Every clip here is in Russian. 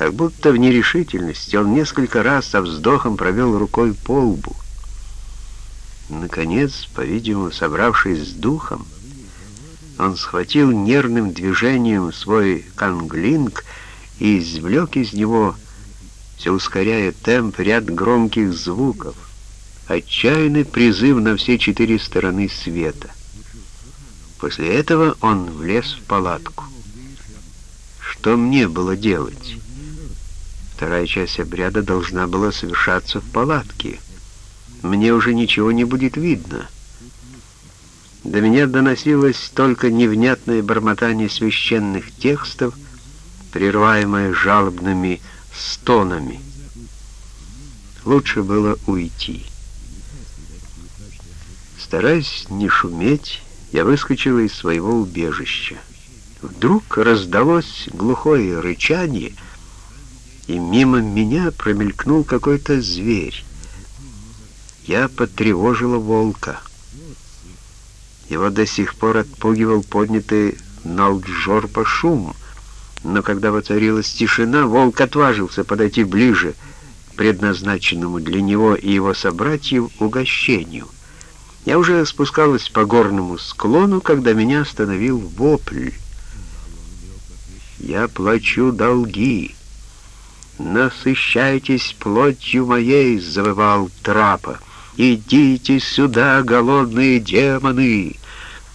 Как будто в нерешительности он несколько раз со вздохом провел рукой по лбу. Наконец, по-видимому, собравшись с духом, он схватил нервным движением свой канглинг и извлек из него, все ускоряя темп, ряд громких звуков, отчаянный призыв на все четыре стороны света. После этого он влез в палатку. Что мне было делать? Вторая часть обряда должна была совершаться в палатке. Мне уже ничего не будет видно. До меня доносилось только невнятное бормотание священных текстов, прерываемое жалобными стонами. Лучше было уйти. Стараясь не шуметь, я выскочила из своего убежища. Вдруг раздалось глухое рычание — и мимо меня промелькнул какой-то зверь. Я потревожила волка. Его до сих пор отпугивал поднятый Налджорпа шум, но когда воцарилась тишина, волк отважился подойти ближе к предназначенному для него и его собратьев угощению. Я уже спускалась по горному склону, когда меня остановил вопль. «Я плачу долги!» «Насыщайтесь плотью моей!» — завывал трапа. «Идите сюда, голодные демоны!»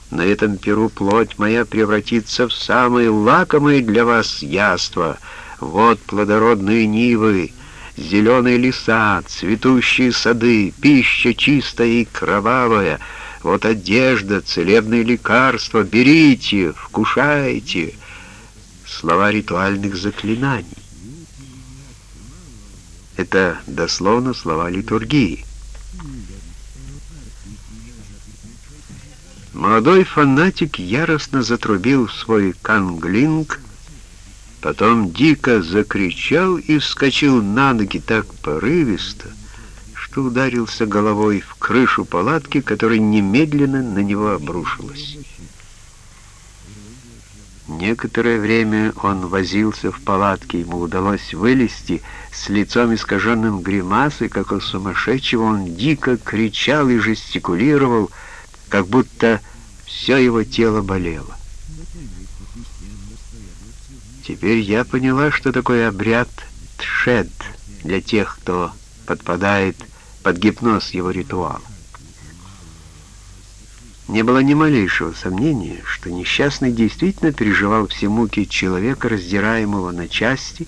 На этом перу плоть моя превратится в самые лакомые для вас яства. Вот плодородные нивы, зеленые леса, цветущие сады, пища чистая и кровавая. Вот одежда, целебные лекарства. Берите, вкушайте. Слова ритуальных заклинаний. Это дословно слова литургии. Молодой фанатик яростно затрубил свой канглинг, потом дико закричал и вскочил на ноги так порывисто, что ударился головой в крышу палатки, которая немедленно на него обрушилась. Некоторое время он возился в палатке, ему удалось вылезти с лицом искаженным гримасой, как у сумасшедшего, он дико кричал и жестикулировал, как будто все его тело болело. Теперь я поняла, что такое обряд тшед для тех, кто подпадает под гипноз его ритуала. Не было ни малейшего сомнения, что несчастный действительно переживал все муки человека, раздираемого на части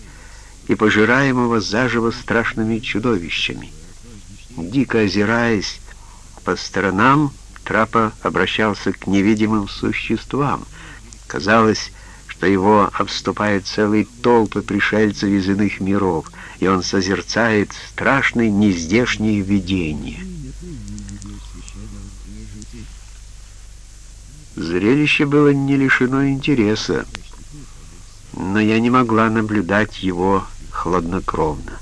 и пожираемого заживо страшными чудовищами. Дико озираясь по сторонам, Трапа обращался к невидимым существам. Казалось, что его обступают целые толпы пришельцев из иных миров, и он созерцает страшные нездешние видения. Зрелище было не лишено интереса, но я не могла наблюдать его хладнокровно.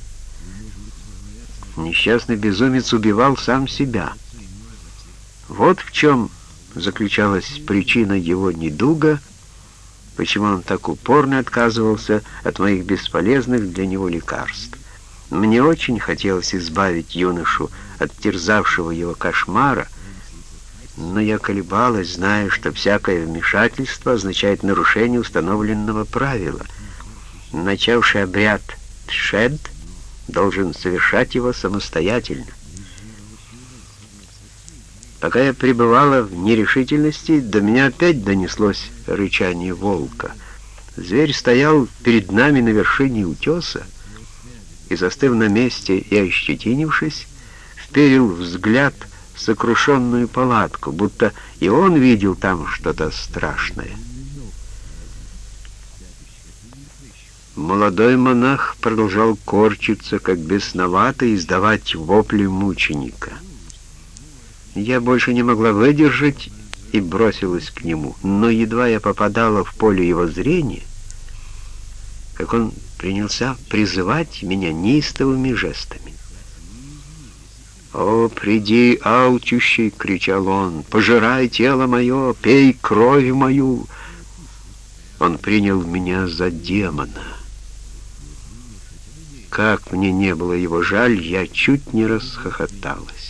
Несчастный безумец убивал сам себя. Вот в чем заключалась причина его недуга, почему он так упорно отказывался от моих бесполезных для него лекарств. Мне очень хотелось избавить юношу от терзавшего его кошмара, но я колебалась, зная, что всякое вмешательство означает нарушение установленного правила. Начавший обряд Тшед должен совершать его самостоятельно. Пока я пребывала в нерешительности, до меня опять донеслось рычание волка. Зверь стоял перед нами на вершине утеса, и, застыв на месте и ощетинившись, вперил взгляд сокрушенную палатку, будто и он видел там что-то страшное. Молодой монах продолжал корчиться, как бесновато, и издавать вопли мученика. Я больше не могла выдержать и бросилась к нему, но едва я попадала в поле его зрения, как он принялся призывать меня неистовыми жестами. «О, приди, алчущий!» — кричал он. «Пожирай тело мое, пей кровь мою!» Он принял меня за демона. Как мне не было его жаль, я чуть не расхохоталась.